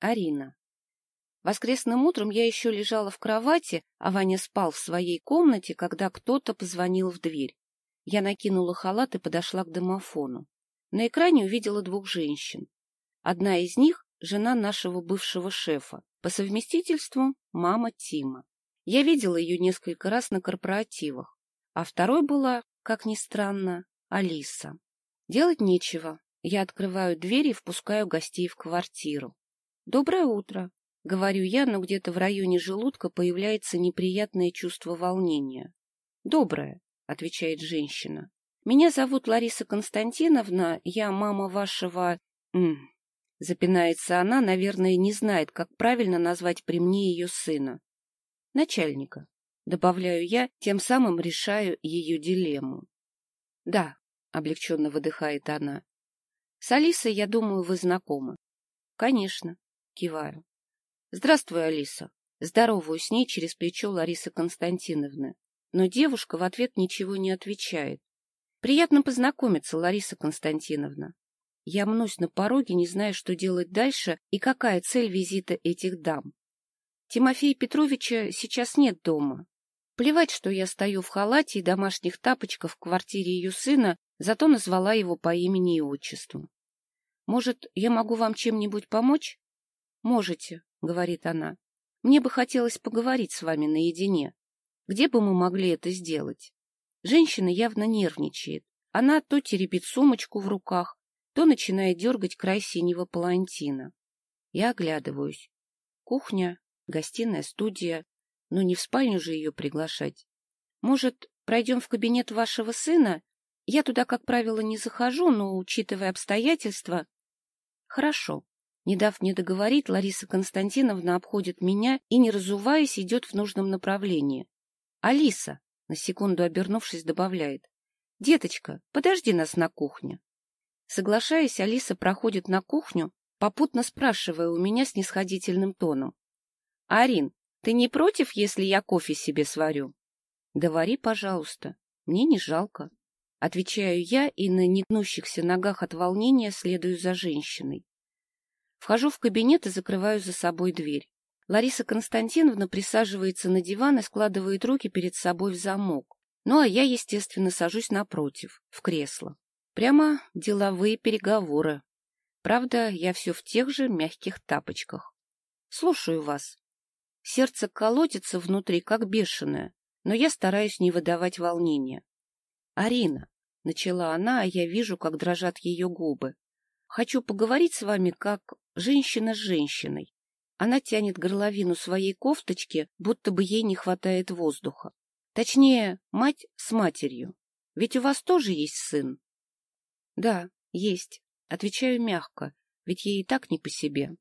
Арина. Воскресным утром я еще лежала в кровати, а Ваня спал в своей комнате, когда кто-то позвонил в дверь. Я накинула халат и подошла к домофону. На экране увидела двух женщин. Одна из них — жена нашего бывшего шефа, по совместительству мама Тима. Я видела ее несколько раз на корпоративах, а второй была, как ни странно, Алиса. Делать нечего. Я открываю дверь и впускаю гостей в квартиру. «Доброе утро», — говорю я, но где-то в районе желудка появляется неприятное чувство волнения. «Доброе», — отвечает женщина. «Меня зовут Лариса Константиновна, я мама вашего...» Запинается она, наверное, не знает, как правильно назвать при мне ее сына. «Начальника», — добавляю я, тем самым решаю ее дилемму. «Да», — облегченно выдыхает она. «С Алисой, я думаю, вы знакомы». «Конечно», — киваю. «Здравствуй, Алиса». Здоровую с ней через плечо Ларисы Константиновны. Но девушка в ответ ничего не отвечает. Приятно познакомиться, Лариса Константиновна. Я мнусь на пороге, не зная, что делать дальше и какая цель визита этих дам. Тимофея Петровича сейчас нет дома. Плевать, что я стою в халате и домашних тапочках в квартире ее сына, зато назвала его по имени и отчеству. «Может, я могу вам чем-нибудь помочь?» «Можете», — говорит она. «Мне бы хотелось поговорить с вами наедине. Где бы мы могли это сделать?» Женщина явно нервничает. Она то теребит сумочку в руках, то начинает дергать край синего палантина. Я оглядываюсь. Кухня, гостиная, студия. Но не в спальню же ее приглашать. Может, пройдем в кабинет вашего сына? Я туда, как правило, не захожу, но, учитывая обстоятельства... Хорошо. Не дав мне договорить, Лариса Константиновна обходит меня и, не разуваясь, идет в нужном направлении. Алиса, на секунду обернувшись, добавляет. «Деточка, подожди нас на кухне». Соглашаясь, Алиса проходит на кухню, попутно спрашивая у меня снисходительным тоном. «Арин, ты не против, если я кофе себе сварю?» «Да вари, пожалуйста. Мне не жалко». Отвечаю я и на негнущихся ногах от волнения следую за женщиной. Вхожу в кабинет и закрываю за собой дверь. Лариса Константиновна присаживается на диван и складывает руки перед собой в замок. Ну, а я, естественно, сажусь напротив, в кресло. Прямо деловые переговоры. Правда, я все в тех же мягких тапочках. Слушаю вас. Сердце колотится внутри, как бешеное, но я стараюсь не выдавать волнения. «Арина», — начала она, а я вижу, как дрожат ее губы, — «хочу поговорить с вами как женщина с женщиной. Она тянет горловину своей кофточки, будто бы ей не хватает воздуха. Точнее, мать с матерью. Ведь у вас тоже есть сын? Да, есть. Отвечаю мягко, ведь ей и так не по себе.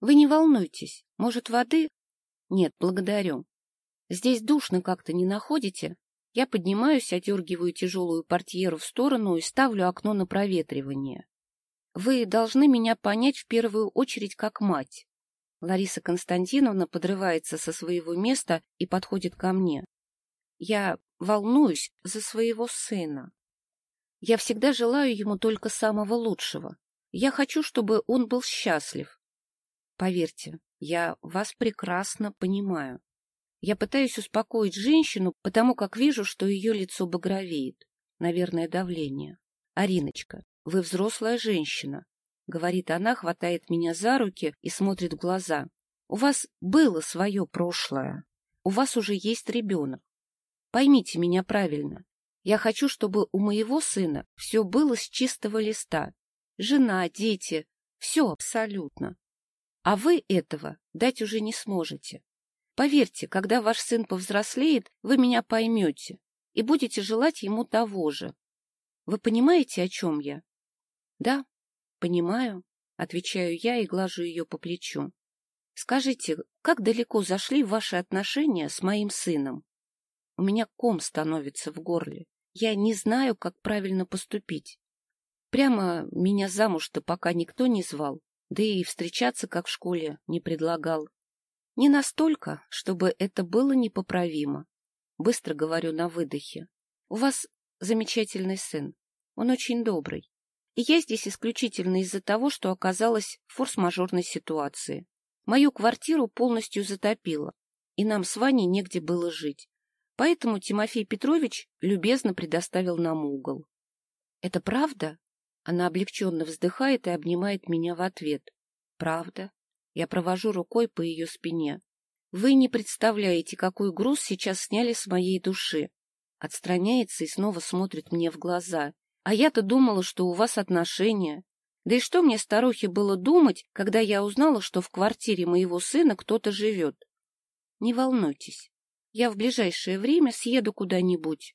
Вы не волнуйтесь. Может, воды? Нет, благодарю. Здесь душно как-то не находите? Я поднимаюсь, одергиваю тяжелую портьеру в сторону и ставлю окно на проветривание. Вы должны меня понять в первую очередь как мать. Лариса Константиновна подрывается со своего места и подходит ко мне. Я волнуюсь за своего сына. Я всегда желаю ему только самого лучшего. Я хочу, чтобы он был счастлив. Поверьте, я вас прекрасно понимаю. Я пытаюсь успокоить женщину, потому как вижу, что ее лицо багровеет. Наверное, давление. Ариночка, вы взрослая женщина. — говорит она, хватает меня за руки и смотрит в глаза. — У вас было свое прошлое. У вас уже есть ребенок. Поймите меня правильно. Я хочу, чтобы у моего сына все было с чистого листа. Жена, дети — все абсолютно. А вы этого дать уже не сможете. Поверьте, когда ваш сын повзрослеет, вы меня поймете и будете желать ему того же. Вы понимаете, о чем я? Да, Понимаю, отвечаю я и глажу ее по плечу. Скажите, как далеко зашли ваши отношения с моим сыном? У меня ком становится в горле. Я не знаю, как правильно поступить. Прямо меня замуж-то пока никто не звал, да и встречаться, как в школе, не предлагал. Не настолько, чтобы это было непоправимо. Быстро говорю на выдохе. У вас замечательный сын. Он очень добрый. И я здесь исключительно из-за того, что оказалась в форс-мажорной ситуации. Мою квартиру полностью затопило, и нам с Ваней негде было жить. Поэтому Тимофей Петрович любезно предоставил нам угол. — Это правда? Она облегченно вздыхает и обнимает меня в ответ. — Правда. Я провожу рукой по ее спине. Вы не представляете, какой груз сейчас сняли с моей души. Отстраняется и снова смотрит мне в глаза. А я-то думала, что у вас отношения. Да и что мне, старухе, было думать, когда я узнала, что в квартире моего сына кто-то живет? Не волнуйтесь, я в ближайшее время съеду куда-нибудь.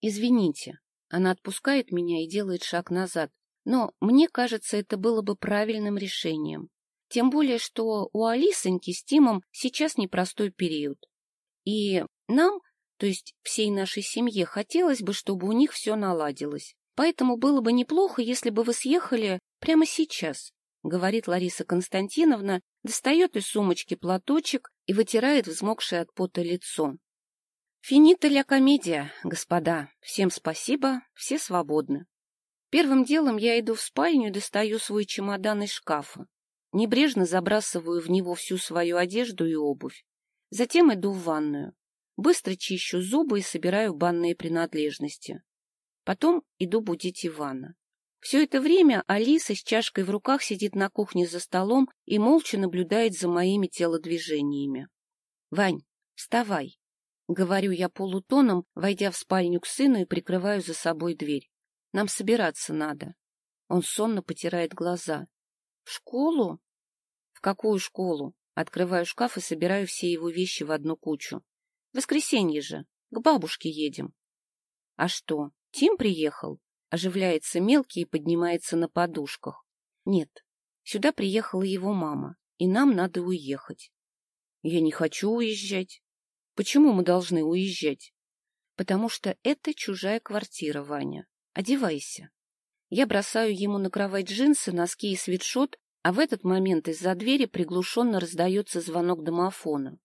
Извините. Она отпускает меня и делает шаг назад. Но мне кажется, это было бы правильным решением. Тем более, что у Алисоньки с Тимом сейчас непростой период. И нам, то есть всей нашей семье, хотелось бы, чтобы у них все наладилось. Поэтому было бы неплохо, если бы вы съехали прямо сейчас, — говорит Лариса Константиновна, достает из сумочки платочек и вытирает взмокшее от пота лицо. Финита ля комедия, господа. Всем спасибо, все свободны. Первым делом я иду в спальню и достаю свой чемодан из шкафа. Небрежно забрасываю в него всю свою одежду и обувь. Затем иду в ванную. Быстро чищу зубы и собираю банные принадлежности. Потом иду будить Ивана. Все это время Алиса с чашкой в руках сидит на кухне за столом и молча наблюдает за моими телодвижениями. — Вань, вставай! — говорю я полутоном, войдя в спальню к сыну и прикрываю за собой дверь. — Нам собираться надо. Он сонно потирает глаза. — В школу? — В какую школу? Открываю шкаф и собираю все его вещи в одну кучу. — Воскресенье же. К бабушке едем. — А что, Тим приехал? Оживляется мелкий и поднимается на подушках. Нет, сюда приехала его мама, и нам надо уехать. Я не хочу уезжать. Почему мы должны уезжать? Потому что это чужая квартира, Ваня. Одевайся. Я бросаю ему на кровать джинсы, носки и свитшот, а в этот момент из-за двери приглушенно раздается звонок домофона.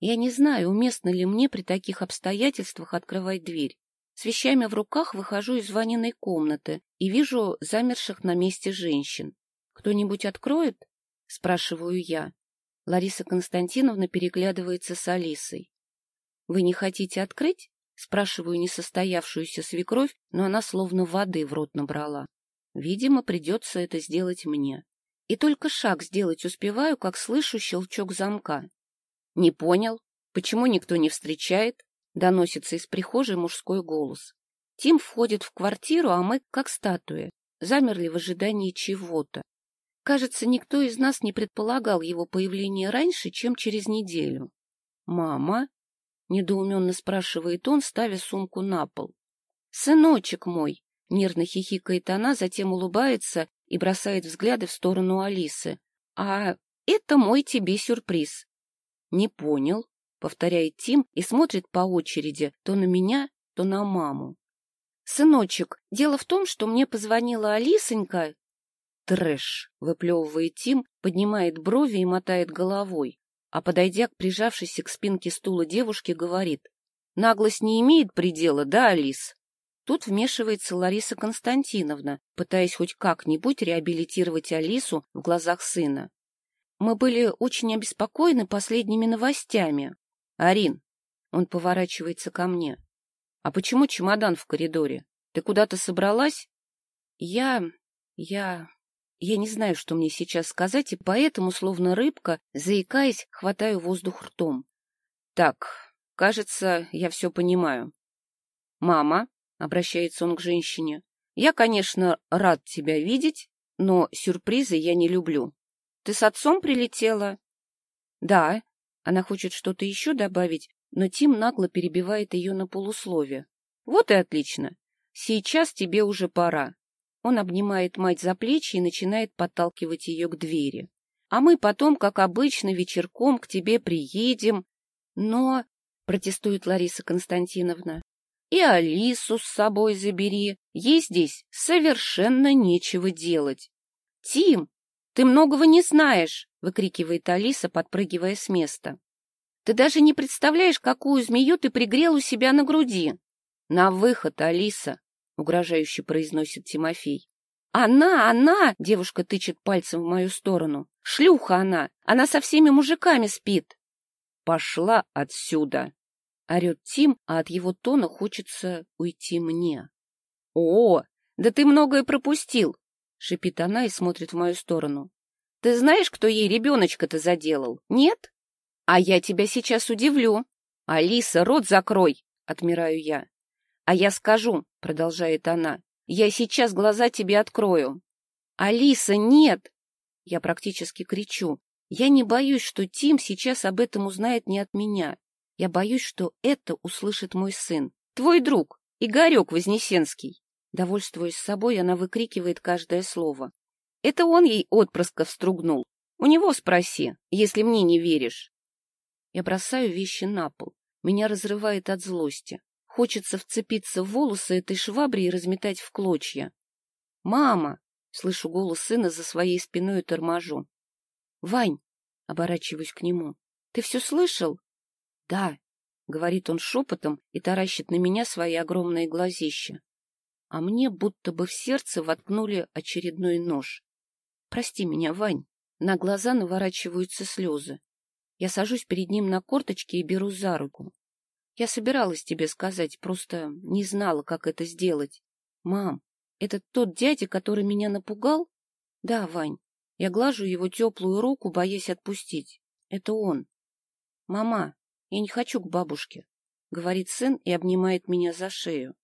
Я не знаю, уместно ли мне при таких обстоятельствах открывать дверь. С вещами в руках выхожу из Ваниной комнаты и вижу замерших на месте женщин. «Кто-нибудь откроет?» — спрашиваю я. Лариса Константиновна переглядывается с Алисой. «Вы не хотите открыть?» — спрашиваю несостоявшуюся свекровь, но она словно воды в рот набрала. Видимо, придется это сделать мне. И только шаг сделать успеваю, как слышу щелчок замка. «Не понял, почему никто не встречает?» Доносится из прихожей мужской голос. Тим входит в квартиру, а мы, как статуи, замерли в ожидании чего-то. Кажется, никто из нас не предполагал его появление раньше, чем через неделю. «Мама?» — недоуменно спрашивает он, ставя сумку на пол. «Сыночек мой!» — нервно хихикает она, затем улыбается и бросает взгляды в сторону Алисы. «А это мой тебе сюрприз». «Не понял», повторяет Тим и смотрит по очереди то на меня, то на маму. «Сыночек, дело в том, что мне позвонила Алисонька...» «Трэш!» — выплевывает Тим, поднимает брови и мотает головой, а, подойдя к прижавшейся к спинке стула девушке, говорит. «Наглость не имеет предела, да, Алис?» Тут вмешивается Лариса Константиновна, пытаясь хоть как-нибудь реабилитировать Алису в глазах сына. Мы были очень обеспокоены последними новостями. Арин, он поворачивается ко мне. А почему чемодан в коридоре? Ты куда-то собралась? Я... я... Я не знаю, что мне сейчас сказать, и поэтому, словно рыбка, заикаясь, хватаю воздух ртом. Так, кажется, я все понимаю. Мама, — обращается он к женщине, — я, конечно, рад тебя видеть, но сюрпризы я не люблю. Ты с отцом прилетела? Да, она хочет что-то еще добавить, но Тим нагло перебивает ее на полуслове. Вот и отлично. Сейчас тебе уже пора. Он обнимает мать за плечи и начинает подталкивать ее к двери. А мы потом, как обычно, вечерком к тебе приедем. Но, — протестует Лариса Константиновна, — и Алису с собой забери. Ей здесь совершенно нечего делать. Тим, ты многого не знаешь выкрикивает Алиса, подпрыгивая с места. Ты даже не представляешь, какую змею ты пригрел у себя на груди. На выход, Алиса, угрожающе произносит Тимофей. Она, она, девушка тычет пальцем в мою сторону. Шлюха она, она со всеми мужиками спит. Пошла отсюда, орет Тим, а от его тона хочется уйти мне. О, да ты многое пропустил, шипит она и смотрит в мою сторону. Ты знаешь, кто ей ребеночка-то заделал? Нет? А я тебя сейчас удивлю. Алиса, рот закрой, отмираю я. А я скажу, продолжает она. Я сейчас глаза тебе открою. Алиса, нет! Я практически кричу. Я не боюсь, что Тим сейчас об этом узнает не от меня. Я боюсь, что это услышит мой сын. Твой друг, Игорек Вознесенский. Довольствуясь собой, она выкрикивает каждое слово. Это он ей отпрысков стругнул. У него спроси, если мне не веришь. Я бросаю вещи на пол. Меня разрывает от злости. Хочется вцепиться в волосы этой швабри и разметать в клочья. «Мама!» — слышу голос сына за своей спиной и торможу. «Вань!» — оборачиваюсь к нему. «Ты все слышал?» «Да», — говорит он шепотом и таращит на меня свои огромные глазища. А мне будто бы в сердце воткнули очередной нож. «Прости меня, Вань!» На глаза наворачиваются слезы. Я сажусь перед ним на корточки и беру за руку. Я собиралась тебе сказать, просто не знала, как это сделать. Мам, это тот дядя, который меня напугал? Да, Вань. Я глажу его теплую руку, боясь отпустить. Это он. Мама, я не хочу к бабушке, — говорит сын и обнимает меня за шею.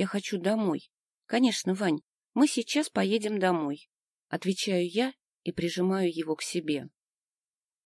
Я хочу домой. Конечно, Вань, мы сейчас поедем домой. Отвечаю я и прижимаю его к себе.